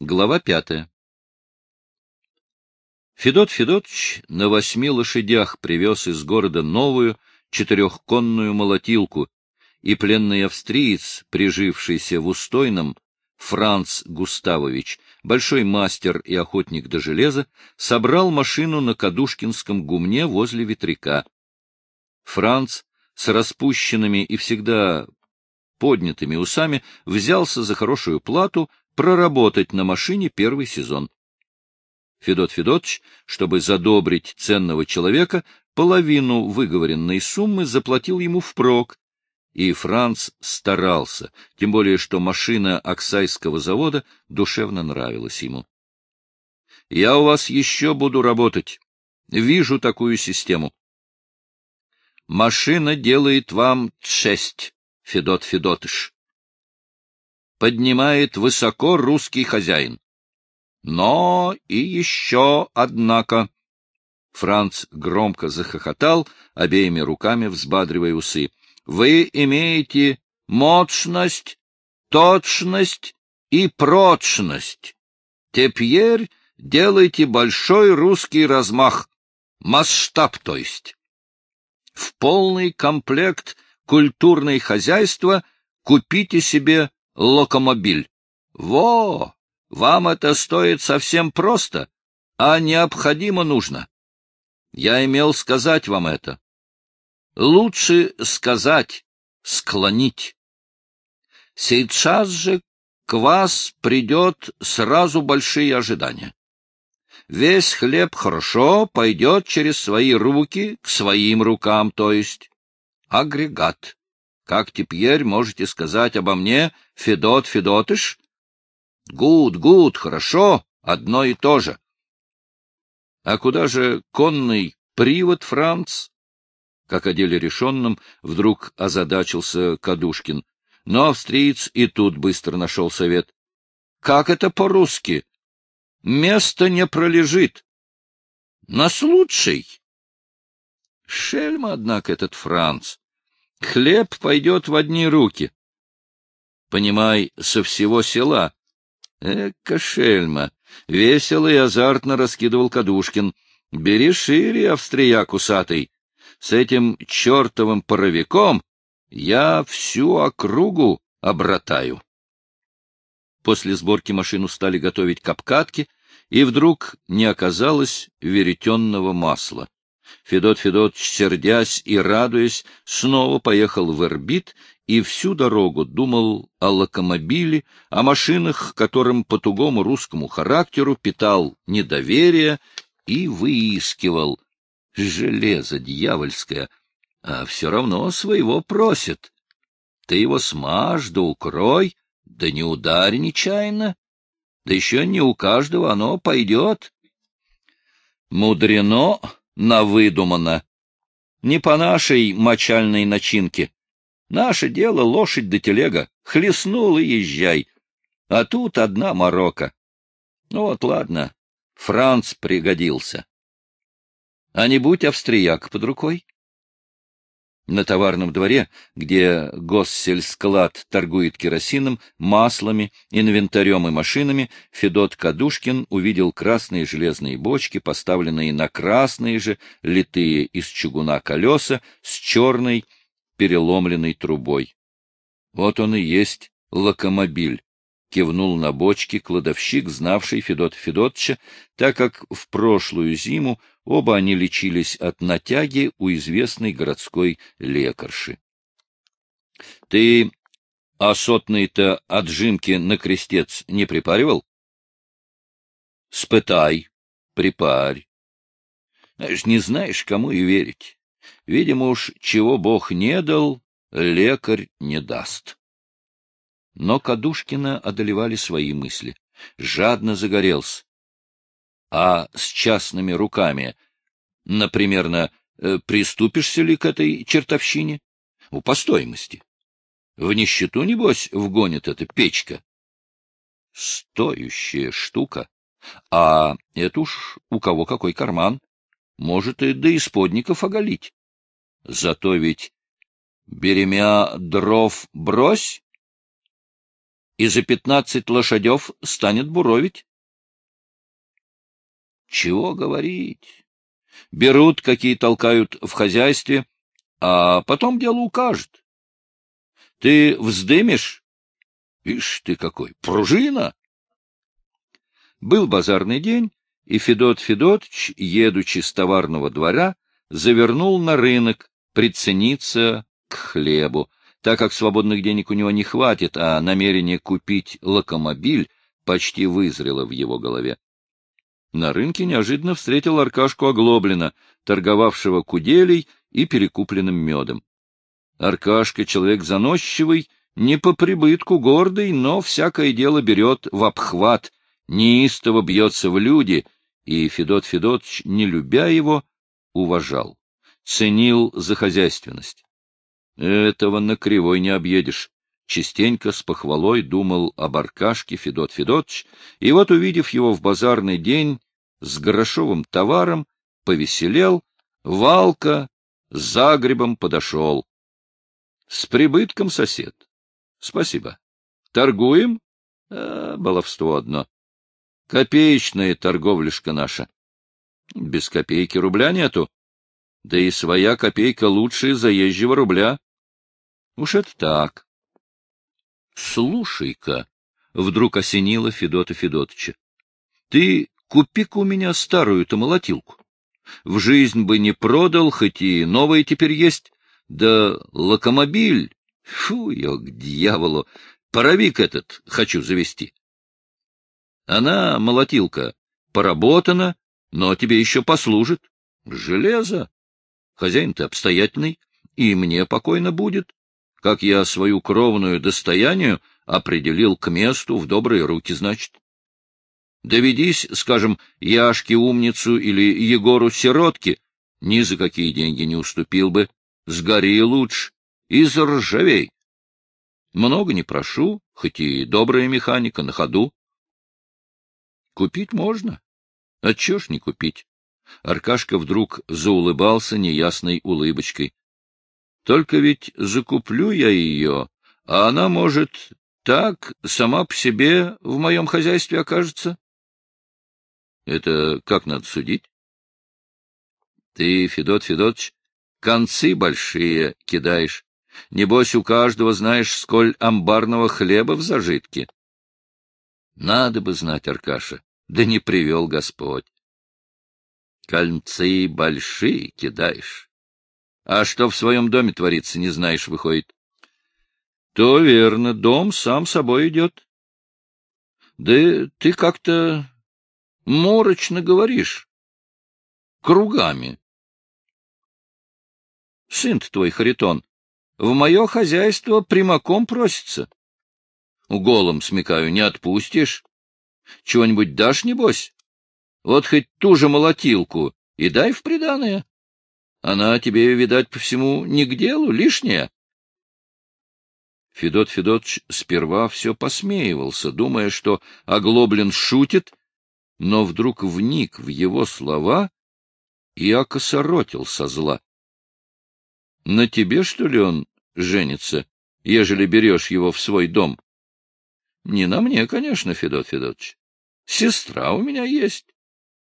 Глава пятая. Федот Федотович на восьми лошадях привез из города новую четырехконную молотилку, и пленный австриец, прижившийся в Устойном, Франц Густавович, большой мастер и охотник до железа, собрал машину на Кадушкинском гумне возле ветряка. Франц с распущенными и всегда поднятыми усами взялся за хорошую плату проработать на машине первый сезон. Федот Федотович, чтобы задобрить ценного человека, половину выговоренной суммы заплатил ему впрок, и Франц старался, тем более что машина Оксайского завода душевно нравилась ему. — Я у вас еще буду работать. Вижу такую систему. Машина делает вам честь, Федот Федотыш. Поднимает высоко русский хозяин. Но и еще, однако... Франц громко захохотал, обеими руками взбадривая усы. — Вы имеете мощность, точность и прочность. Теперь делайте большой русский размах, масштаб то есть. В полный комплект культурное хозяйство купите себе локомобиль. Во! Вам это стоит совсем просто, а необходимо нужно. Я имел сказать вам это. Лучше сказать, склонить. Сейчас же к вас придет сразу большие ожидания. Весь хлеб хорошо пойдет через свои руки, к своим рукам, то есть. Агрегат. Как теперь можете сказать обо мне, Федот Федотыш? Гуд, гуд, хорошо, одно и то же. А куда же конный привод, Франц? Как о деле решенном, вдруг озадачился Кадушкин. Но австриец и тут быстро нашел совет. Как это по-русски? Место не пролежит. Нас лучший. Шельма, однако, этот Франц. Хлеб пойдет в одни руки. Понимай, со всего села. Эка шельма! Весело и азартно раскидывал Кадушкин. Бери шире, австрияк усатый. С этим чертовым паровиком я всю округу обратаю. После сборки машину стали готовить к обкатке, и вдруг не оказалось веретенного масла. Федот Федот, сердясь и радуясь, снова поехал в Эрбит и всю дорогу думал о локомобиле, о машинах, которым по тугому русскому характеру питал недоверие и выискивал. Железо дьявольское, а все равно своего просит. Ты его смажь да укрой, да не ударь нечаянно, да еще не у каждого оно пойдет. Мудрено навыдумано. Не по нашей мочальной начинке. Наше дело лошадь да телега. Хлестнул и езжай. А тут одна морока. Ну вот, ладно, Франц пригодился. А не будь австрияк под рукой? На товарном дворе, где госсельсклад торгует керосином, маслами, инвентарем и машинами, Федот Кадушкин увидел красные железные бочки, поставленные на красные же, литые из чугуна колеса, с черной переломленной трубой. Вот он и есть локомобиль, кивнул на бочки кладовщик, знавший Федота Федотовича, так как в прошлую зиму оба они лечились от натяги у известной городской лекарши. — Ты осотные-то отжимки на крестец не припаривал? — Спытай, припарь. Знаешь, не знаешь, кому и верить. Видимо уж, чего Бог не дал, лекарь не даст. Но Кадушкина одолевали свои мысли. Жадно загорелся. А с частными руками, например, э, приступишься ли к этой чертовщине? У по стоимости. В нищету, небось, вгонит эта печка. Стоящая штука. А это уж у кого какой карман. Может и до исподников оголить. Зато ведь беремя дров брось, и за пятнадцать лошадев станет буровить. Чего говорить? Берут, какие толкают в хозяйстве, а потом дело укажет. Ты вздымешь? Ишь ты какой, пружина! Был базарный день, и Федот Федотович, едучи с товарного двора, завернул на рынок прицениться к хлебу, так как свободных денег у него не хватит, а намерение купить локомобиль почти вызрело в его голове. На рынке неожиданно встретил Аркашку Оглоблина, торговавшего куделей и перекупленным медом. Аркашка, человек заносчивый, не по прибытку гордый, но всякое дело берет в обхват, неистово бьется в люди, и Федот Федотович, не любя его, уважал, ценил за хозяйственность. Этого на кривой не объедешь. Частенько с похвалой думал об Аркашке Федот Федотович, и вот, увидев его в базарный день с грошовым товаром, повеселел, Валка с Загребом подошел. — С прибытком, сосед. — Спасибо. — Торгуем? А, баловство одно. Копеечная торговляшка наша. Без копейки рубля нету. Да и своя копейка лучше заезжего рубля. Уж это так. Слушай-ка, вдруг осенило Федота Федотыча. Ты купи-ка у меня старую-то молотилку. В жизнь бы не продал, хоть и новая теперь есть. Да локомобиль, фу, я к дьяволу, паровик этот хочу завести. Она, молотилка, поработана, но тебе еще послужит. Железо. Хозяин-то обстоятельный, и мне покойно будет, как я свою кровную достоянию определил к месту в добрые руки, значит. Доведись, скажем, Яшке умницу или Егору сиротке, ни за какие деньги не уступил бы. Сгори лучше и заржавей. Много не прошу, хоть и добрая механика на ходу. Купить можно. Отчего ж не купить? Аркашка вдруг заулыбался неясной улыбочкой. Только ведь закуплю я ее, а она, может, так сама по себе в моем хозяйстве окажется. Это как надо судить? Ты, Федот Федотович, концы большие кидаешь. Небось, у каждого знаешь, сколь амбарного хлеба в зажитке. Надо бы знать, Аркаша, да не привел Господь. Кольцы большие кидаешь. А что в своем доме творится, не знаешь, выходит. То верно, дом сам собой идет. Да ты как-то морочно говоришь. Кругами. Сын твой, Харитон, в мое хозяйство прямаком просится. Голом смекаю, не отпустишь. Чего-нибудь дашь, небось? Вот хоть ту же молотилку и дай в приданое. Она тебе, видать, по всему не к делу, лишняя. Федот Федотович сперва все посмеивался, думая, что Оглоблин шутит, но вдруг вник в его слова и окосоротил со зла. — На тебе, что ли, он женится, ежели берешь его в свой дом? — Не на мне, конечно, Федот Федотович. Сестра у меня есть.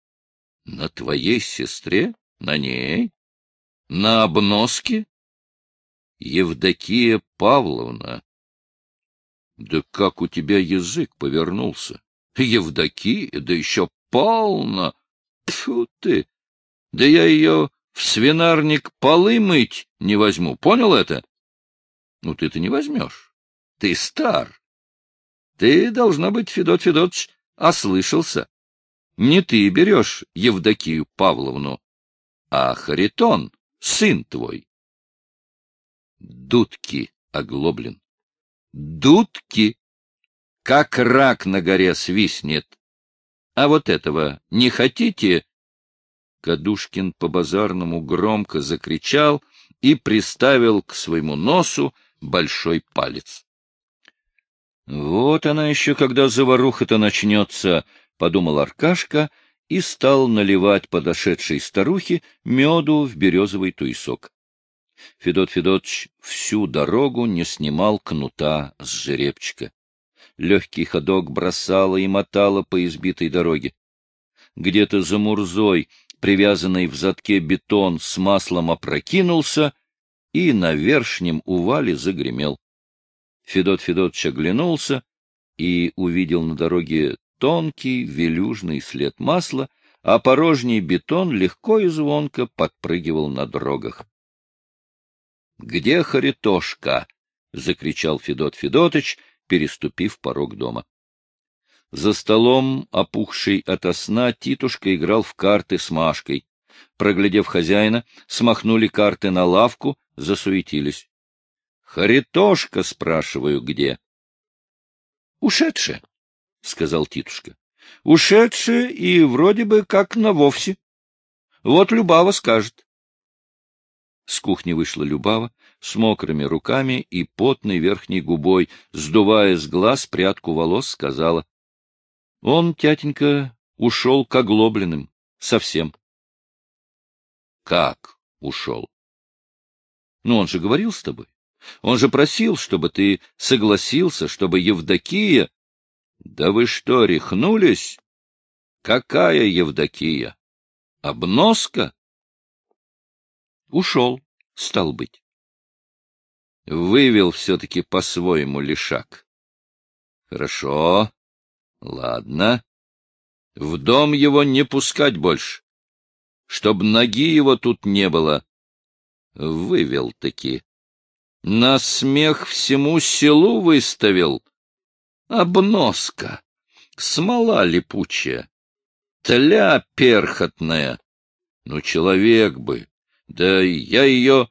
— На твоей сестре? На ней? На обноске? Евдокия Павловна. Да как у тебя язык повернулся? Евдокия, да еще полно. Тьфу ты! Да я ее в свинарник полы мыть не возьму. Понял это? Ну, ты-то не возьмешь. Ты стар. Ты, должна быть, Федот Федотович, ослышался. Не ты берешь Евдокию Павловну, а Харитон сын твой. Дудки оглоблен. Дудки! Как рак на горе свистнет. А вот этого не хотите? Кадушкин по-базарному громко закричал и приставил к своему носу большой палец. Вот она еще, когда заваруха-то начнется, — подумал Аркашка и стал наливать подошедшей старухе меду в березовый туесок. Федот Федотович всю дорогу не снимал кнута с жеребчика. Легкий ходок бросало и мотало по избитой дороге. Где-то за Мурзой, привязанный в задке бетон с маслом опрокинулся и на вершнем увале загремел. Федот Федотович оглянулся и увидел на дороге тонкий велюжный след масла, а порожний бетон легко и звонко подпрыгивал на дорогах. — Где Харитошка? — закричал Федот Федотыч, переступив порог дома. За столом, опухший ото сна, Титушка играл в карты с Машкой. Проглядев хозяина, смахнули карты на лавку, засуетились. — Харитошка, спрашиваю, где? — Ушедшая, — сказал Титушка. — Ушедшая и вроде бы как на вовсе. Вот Любава скажет. С кухни вышла Любава с мокрыми руками и потной верхней губой, сдувая с глаз прядку волос, сказала. — Он, тятенька, ушел к оглобленным. Совсем. — Как ушел? — Ну, он же говорил с тобой. Он же просил, чтобы ты согласился, чтобы Евдокия... — Да вы что, рехнулись? Какая Евдокия? Обноска? Ушел, стал быть. Вывел все-таки по-своему лишак. Хорошо, ладно. В дом его не пускать больше. Чтоб ноги его тут не было. Вывел-таки. На смех всему селу выставил. Обноска. Смола липучая. Тля перхотная. Ну, человек бы. Да я ее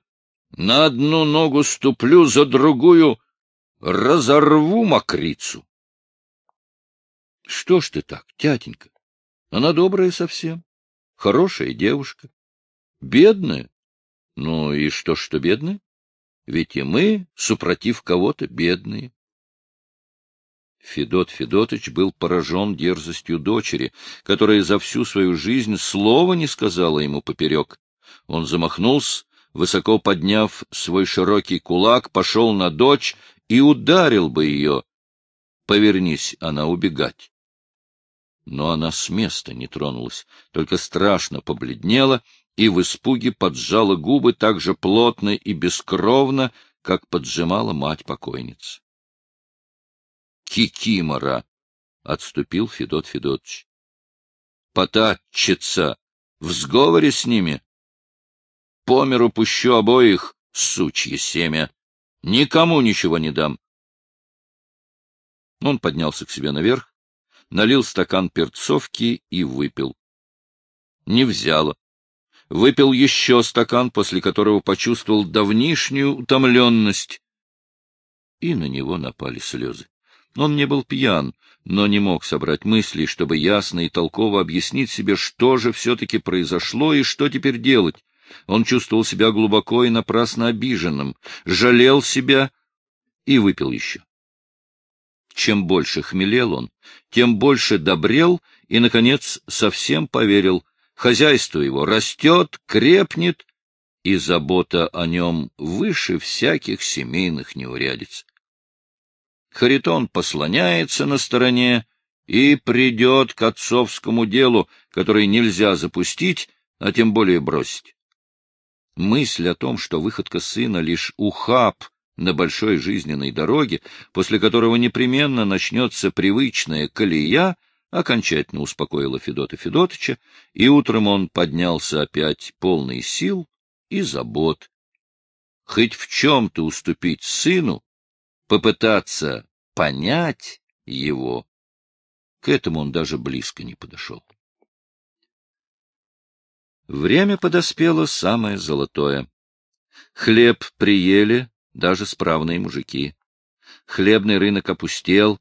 на одну ногу ступлю, за другую разорву мокрицу. Что ж ты так, тятенька? Она добрая совсем, хорошая девушка. Бедная? Ну и что ж, что бедная? Ведь и мы, супротив кого-то, бедные. Федот Федотыч был поражен дерзостью дочери, которая за всю свою жизнь слова не сказала ему поперек. Он замахнулся, высоко подняв свой широкий кулак, пошел на дочь и ударил бы ее. Повернись она убегать. Но она с места не тронулась, только страшно побледнела и в испуге поджала губы так же плотно и бескровно, как поджимала мать покойницы. Кикимора! — отступил Федот Федотович. — Потатчица! В сговоре с ними! По миру пущу обоих, сучье семя. Никому ничего не дам. Он поднялся к себе наверх, налил стакан перцовки и выпил. Не взяло. Выпил еще стакан, после которого почувствовал давнишнюю утомленность. И на него напали слезы. Он не был пьян, но не мог собрать мыслей, чтобы ясно и толково объяснить себе, что же все-таки произошло и что теперь делать. Он чувствовал себя глубоко и напрасно обиженным, жалел себя и выпил еще. Чем больше хмелел он, тем больше добрел и, наконец, совсем поверил. Хозяйство его растет, крепнет, и забота о нем выше всяких семейных неурядиц. Харитон послоняется на стороне и придет к отцовскому делу, который нельзя запустить, а тем более бросить. Мысль о том, что выходка сына лишь ухаб на большой жизненной дороге, после которого непременно начнется привычная колея, окончательно успокоила Федота Федотыча, и утром он поднялся опять полный сил и забот. Хоть в чем-то уступить сыну, попытаться понять его, к этому он даже близко не подошел. Время подоспело самое золотое. Хлеб приели даже справные мужики. Хлебный рынок опустел,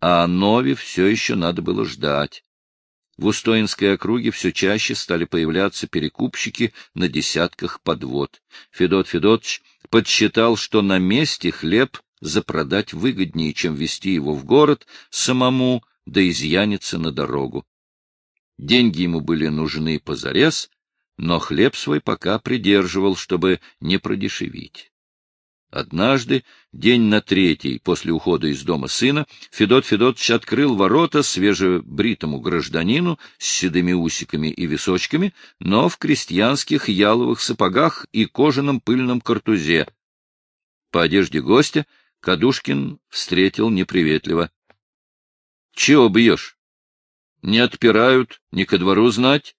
а о Нове все еще надо было ждать. В Устоинской округе все чаще стали появляться перекупщики на десятках подвод. Федот Федотович подсчитал, что на месте хлеб запродать выгоднее, чем вести его в город самому, да изъяниться на дорогу. Деньги ему были нужны позарез, но хлеб свой пока придерживал, чтобы не продешевить. Однажды, день на третий после ухода из дома сына, Федот Федотович открыл ворота свежебритому гражданину с седыми усиками и височками, но в крестьянских яловых сапогах и кожаном пыльном картузе. По одежде гостя Кадушкин встретил неприветливо. — Чего бьешь? Не отпирают, ни ко двору знать.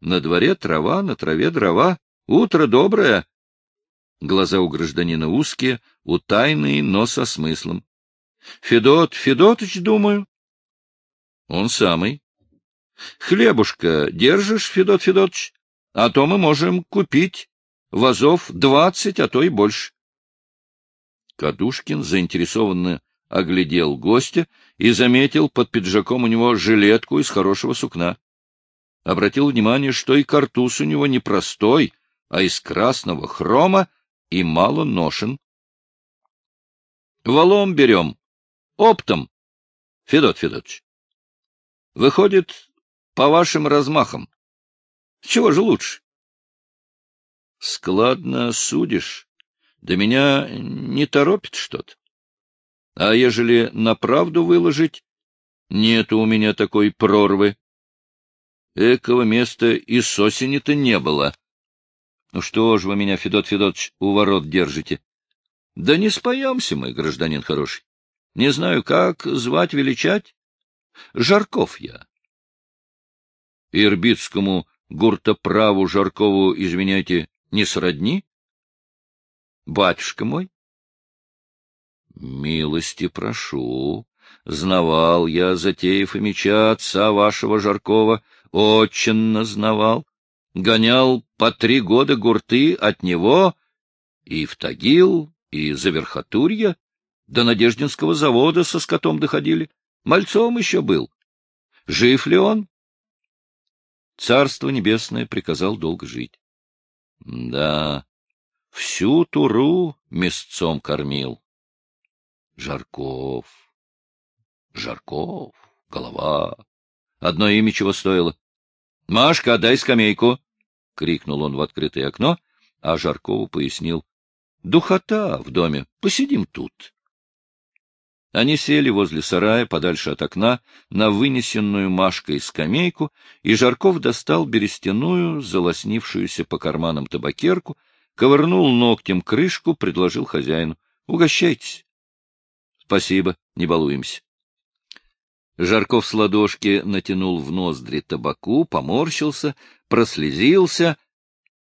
На дворе трава, на траве дрова. Утро доброе. Глаза у гражданина узкие, утайные, но со смыслом. — Федот Федотыч, думаю. — Он самый. — Хлебушка держишь, Федот Федотыч? А то мы можем купить вазов двадцать, а то и больше. Кадушкин заинтересованно оглядел гостя и заметил под пиджаком у него жилетку из хорошего сукна. Обратил внимание, что и картуз у него не простой, а из красного хрома и мало ношен. — Валом берем, оптом, Федот Федотович. Выходит, по вашим размахам. Чего же лучше? — Складно судишь. Да меня не торопит что-то. А ежели на правду выложить, нету у меня такой прорвы. Экого места и с осени-то не было. Ну что ж вы меня, Федот Федотович, у ворот держите? Да не споемся мы, гражданин хороший. Не знаю, как звать, величать. Жарков я. Ирбитскому гуртоправу Жаркову, извиняйте, не сродни? Батюшка мой? Милости прошу. Знавал я Затеев и меча отца вашего Жаркова, очень знавал гонял по три года гурты от него и в Тагил, и за Верхотурье, до Надеждинского завода со скотом доходили. Мальцом еще был. Жив ли он? Царство Небесное приказал долго жить. Да, всю туру мясцом кормил. Жарков. Жарков, голова. Одно имя чего стоило. Машка, дай скамейку. — крикнул он в открытое окно, а Жаркову пояснил. — Духота в доме, посидим тут. Они сели возле сарая, подальше от окна, на вынесенную Машкой скамейку, и Жарков достал берестяную, залоснившуюся по карманам табакерку, ковырнул ногтем крышку, предложил хозяину. — Угощайтесь. — Спасибо, не балуемся. Жарков с ладошки натянул в ноздри табаку, поморщился, прослезился,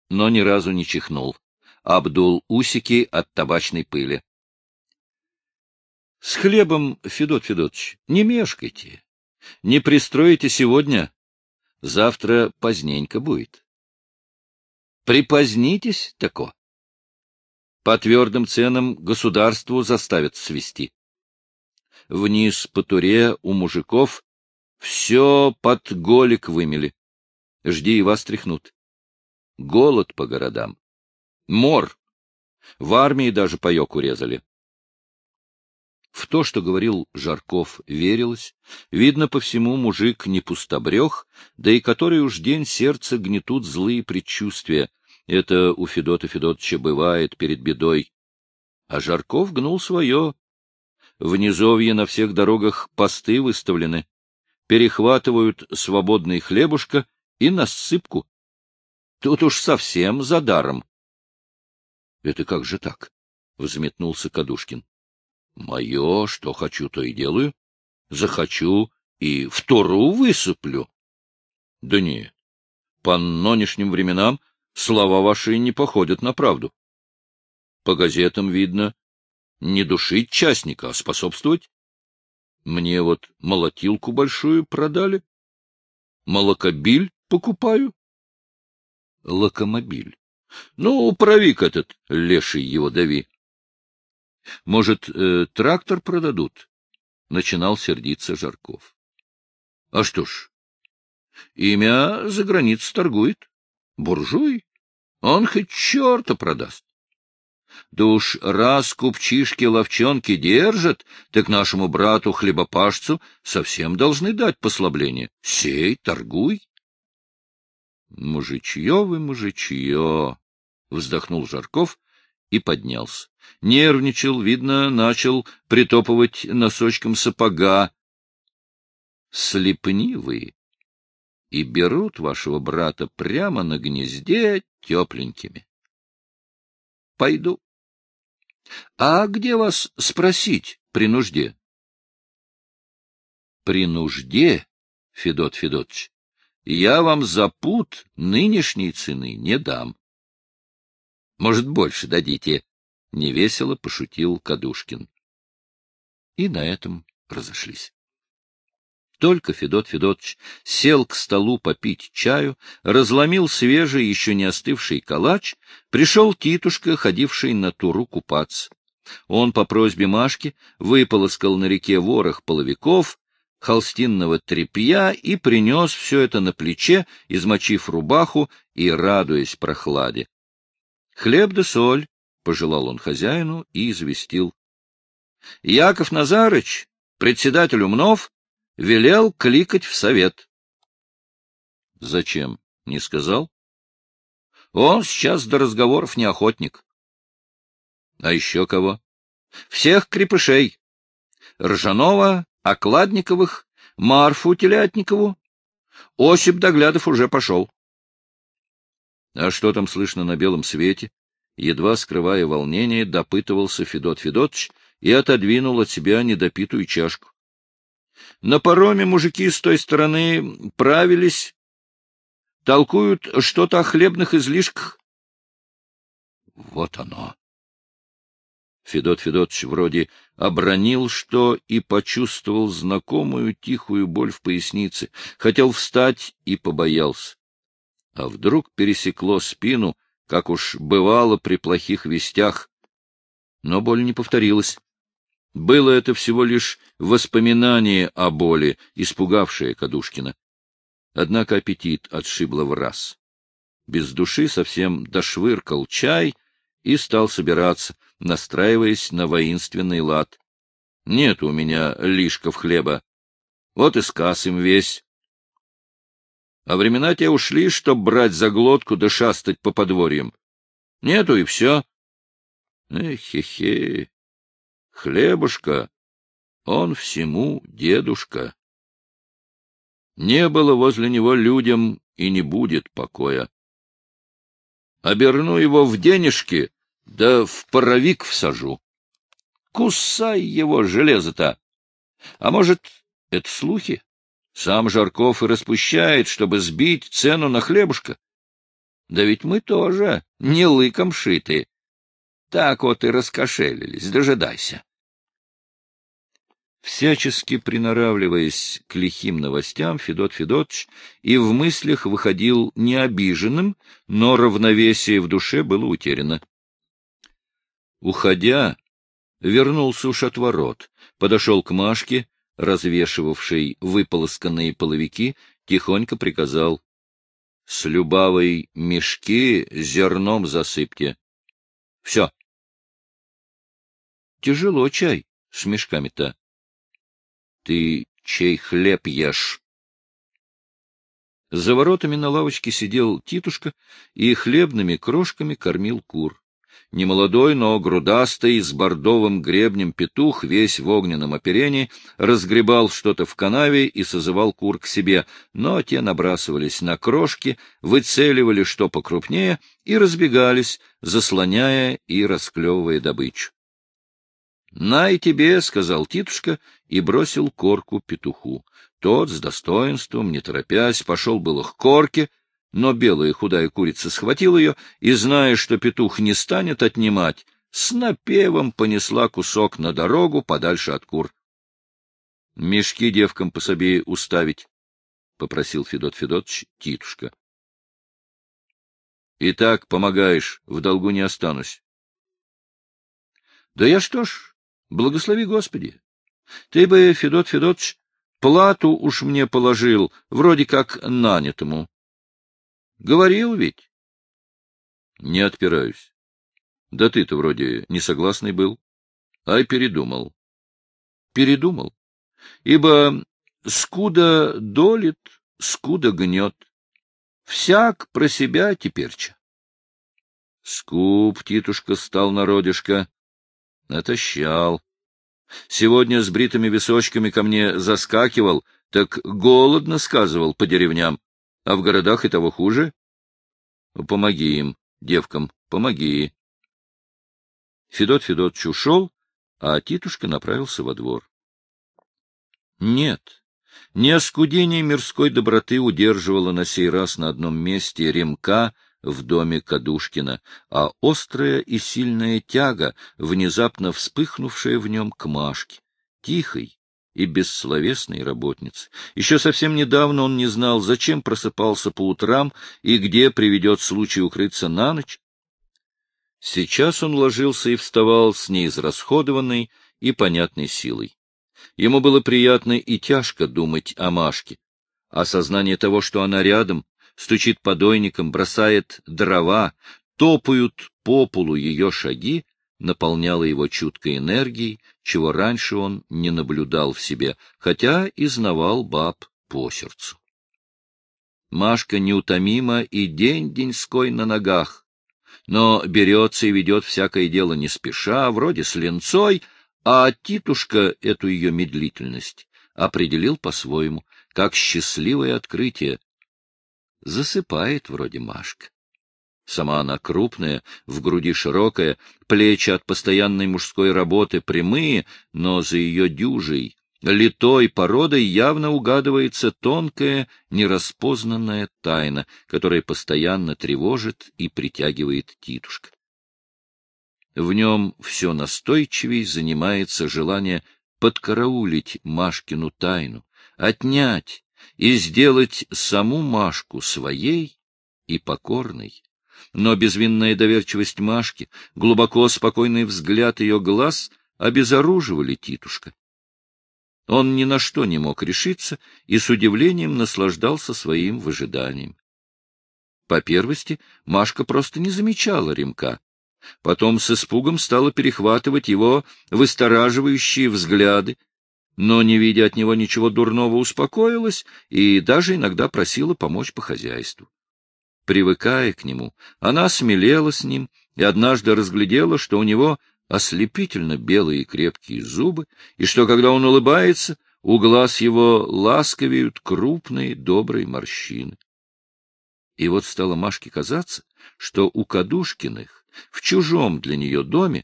но ни разу не чихнул. Обдул усики от табачной пыли. — С хлебом, Федот Федотович, не мешкайте. Не пристроите сегодня, завтра поздненько будет. Припозднитесь тако. По твердым ценам государству заставят свести вниз по туре у мужиков, все под голик вымели. Жди, и вас тряхнут. Голод по городам. Мор. В армии даже паек урезали. В то, что говорил Жарков, верилось. Видно, по всему мужик не пустобрех, да и который уж день сердца гнетут злые предчувствия. Это у Федота Федотовича бывает перед бедой. А Жарков гнул свое, в низовье на всех дорогах посты выставлены. Перехватывают свободный хлебушка и на ссыпку. Тут уж совсем за даром. — Это как же так? — взметнулся Кадушкин. — Мое, что хочу, то и делаю. Захочу и вторую высыплю. — Да нет, по нынешним временам слова ваши не походят на правду. По газетам видно, не душить частника, а способствовать. Мне вот молотилку большую продали. Молокобиль покупаю. Локомобиль. Ну, правик этот, леший его дави. Может, э, трактор продадут? Начинал сердиться Жарков. А что ж, имя за границу торгует. Буржуй. Он хоть черта продаст. Да уж раз купчишки-ловчонки держат, так нашему брату-хлебопашцу совсем должны дать послабление. Сей, торгуй. — Мужичье вы, мужичье! — вздохнул Жарков и поднялся. Нервничал, видно, начал притопывать носочком сапога. Слепнивые и берут вашего брата прямо на гнезде тепленькими. Пойду. А где вас спросить при нужде? При нужде, Федот Федотович, я вам за пут нынешней цены не дам. Может, больше дадите? — невесело пошутил Кадушкин. И на этом разошлись. Только Федот Федотович сел к столу попить чаю, разломил свежий, еще не остывший калач, пришел Титушка, ходивший на туру купаться. Он по просьбе Машки выполоскал на реке ворох половиков, холстинного тряпья и принес все это на плече, измочив рубаху и радуясь прохладе. Хлеб да соль, — пожелал он хозяину и известил. — Яков Назарыч, председатель Умнов, велел кликать в совет. — Зачем? Не сказал? — Он сейчас до разговоров не охотник. — А еще кого? — Всех крепышей. Ржанова, Окладниковых, Марфу Телятникову. Осип Доглядов уже пошел. — А что там слышно на белом свете? Едва скрывая волнение, допытывался Федот Федотович и отодвинул от себя недопитую чашку. На пароме мужики с той стороны правились, толкуют что-то о хлебных излишках. Вот оно. Федот Федотович вроде обронил что и почувствовал знакомую тихую боль в пояснице, хотел встать и побоялся. А вдруг пересекло спину, как уж бывало при плохих вестях. Но боль не повторилась. Было это всего лишь воспоминание о боли, испугавшее Кадушкина. Однако аппетит отшибло в раз. Без души совсем дошвыркал чай и стал собираться, настраиваясь на воинственный лад. Нет у меня лишков хлеба. Вот и сказ им весь. А времена те ушли, чтоб брать за глотку да шастать по подворьям. Нету и все. Эх-хе-хе. Хлебушка, он всему дедушка. Не было возле него людям и не будет покоя. Оберну его в денежки, да в паровик всажу. Кусай его, железо-то! А может, это слухи? Сам Жарков и распущает, чтобы сбить цену на хлебушка. Да ведь мы тоже не лыком шиты. Так вот и раскошелились, дожидайся. Всячески приноравливаясь к лихим новостям, Федот Федотович и в мыслях выходил не обиженным, но равновесие в душе было утеряно. Уходя, вернулся уж от ворот, подошел к Машке, развешивавшей выполосканные половики, тихонько приказал — С Любавой мешки зерном засыпьте. Все. Тяжело чай с мешками-то. Ты чей хлеб ешь? За воротами на лавочке сидел Титушка и хлебными крошками кормил кур. Немолодой, но грудастый, с бордовым гребнем петух, весь в огненном оперении, разгребал что-то в канаве и созывал кур к себе, но те набрасывались на крошки, выцеливали что покрупнее и разбегались, заслоняя и расклевывая добычу. — Най тебе, — сказал Титушка и бросил корку петуху. Тот с достоинством, не торопясь, пошел было к корке, но белая худая курица схватила ее и, зная, что петух не станет отнимать, с напевом понесла кусок на дорогу подальше от кур. — Мешки девкам пособее уставить, — попросил Федот Федотович Титушка. — И так помогаешь, в долгу не останусь. — Да я что ж, Благослови Господи. Ты бы, Федот Федотович, плату уж мне положил, вроде как нанятому. Говорил ведь? Не отпираюсь. Да ты-то вроде не согласный был. Ай, передумал. Передумал. Ибо скуда долит, скуда гнет. Всяк про себя теперча. Скуп, Титушка, стал народишко. Отощал. Сегодня с бритыми височками ко мне заскакивал, так голодно сказывал по деревням, а в городах и того хуже. Помоги им, девкам, помоги. Федот Федотович ушел, а Титушка направился во двор. Нет, не оскудение мирской доброты удерживало на сей раз на одном месте ремка в доме Кадушкина, а острая и сильная тяга, внезапно вспыхнувшая в нем к Машке, тихой и бессловесной работнице. Еще совсем недавно он не знал, зачем просыпался по утрам и где приведет случай укрыться на ночь. Сейчас он ложился и вставал с неизрасходованной и понятной силой. Ему было приятно и тяжко думать о Машке. Осознание того, что она рядом, стучит подойником, бросает дрова, топают по полу ее шаги, наполняло его чуткой энергией, чего раньше он не наблюдал в себе, хотя и знавал баб по сердцу. Машка неутомима и день-деньской на ногах, но берется и ведет всякое дело не спеша, вроде с ленцой, а Титушка эту ее медлительность определил по-своему, как счастливое открытие. Засыпает вроде Машка. Сама она крупная, в груди широкая, плечи от постоянной мужской работы прямые, но за ее дюжей, литой породой явно угадывается тонкая, нераспознанная тайна, которая постоянно тревожит и притягивает Титушка. В нем все настойчивей занимается желание подкараулить Машкину тайну, отнять и сделать саму Машку своей и покорной. Но безвинная доверчивость Машки, глубоко спокойный взгляд ее глаз обезоруживали Титушка. Он ни на что не мог решиться и с удивлением наслаждался своим выжиданием. По первости, Машка просто не замечала Ремка, Потом с испугом стала перехватывать его выстораживающие взгляды, но, не видя от него ничего дурного, успокоилась и даже иногда просила помочь по хозяйству. Привыкая к нему, она смелела с ним и однажды разглядела, что у него ослепительно белые крепкие зубы, и что, когда он улыбается, у глаз его ласковеют крупные добрые морщины. И вот стало Машке казаться, что у Кадушкиных в чужом для нее доме,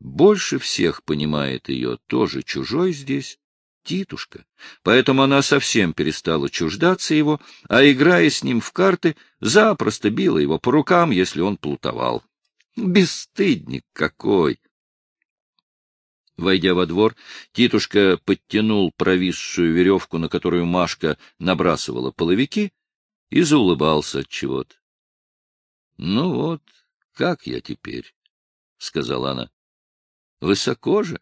больше всех понимает ее тоже чужой здесь Титушка. Поэтому она совсем перестала чуждаться его, а, играя с ним в карты, запросто била его по рукам, если он плутовал. Бесстыдник какой! Войдя во двор, Титушка подтянул провисшую веревку, на которую Машка набрасывала половики, и заулыбался от чего-то. — Ну вот, как я теперь? — сказала она. — Высоко же.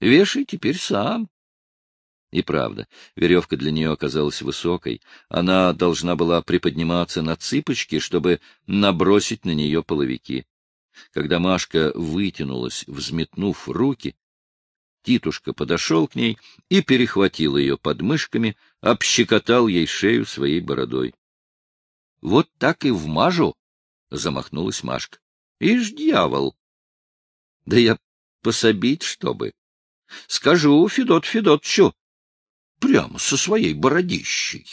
Вешай теперь сам. И правда, веревка для нее оказалась высокой. Она должна была приподниматься на цыпочки, чтобы набросить на нее половики. Когда Машка вытянулась, взметнув руки, Титушка подошел к ней и перехватил ее подмышками, общекотал ей шею своей бородой. — Вот так и вмажу, — замахнулась Машка. — Ишь, дьявол! — Да я пособить, чтобы. Скажу Федот Федотчу. Прямо со своей бородищей.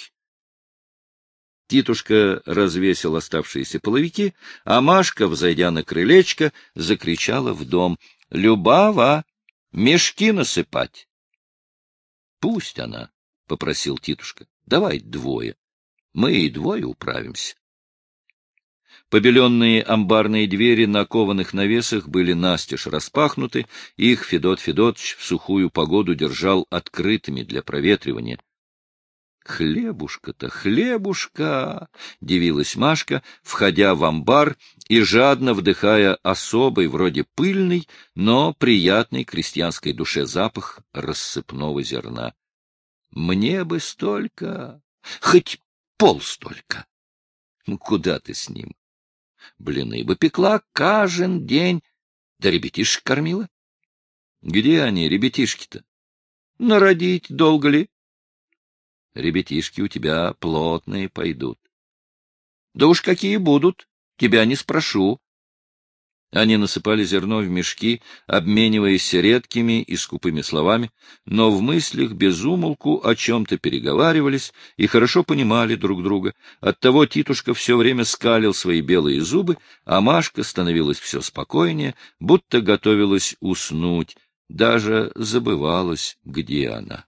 Титушка развесил оставшиеся половики, а Машка, взойдя на крылечко, закричала в дом. — Любава! Мешки насыпать! — Пусть она, — попросил Титушка. — Давай двое. Мы и двое управимся. Побеленные амбарные двери на кованых навесах были настежь распахнуты, их Федот Федотович в сухую погоду держал открытыми для проветривания. «Хлебушка-то, хлебушка!» — дивилась Машка, входя в амбар и жадно вдыхая особый, вроде пыльный, но приятный крестьянской душе запах рассыпного зерна. «Мне бы столько! Хоть пол столько!» «Ну, куда ты с ним? Блины бы пекла каждый день. Да ребятишек кормила. Где они, ребятишки-то? Народить долго ли? Ребятишки у тебя плотные пойдут. Да уж какие будут, тебя не спрошу. Они насыпали зерно в мешки, обмениваясь редкими и скупыми словами, но в мыслях без умолку о чем-то переговаривались и хорошо понимали друг друга. Оттого Титушка все время скалил свои белые зубы, а Машка становилась все спокойнее, будто готовилась уснуть, даже забывалась, где она.